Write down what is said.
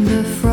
The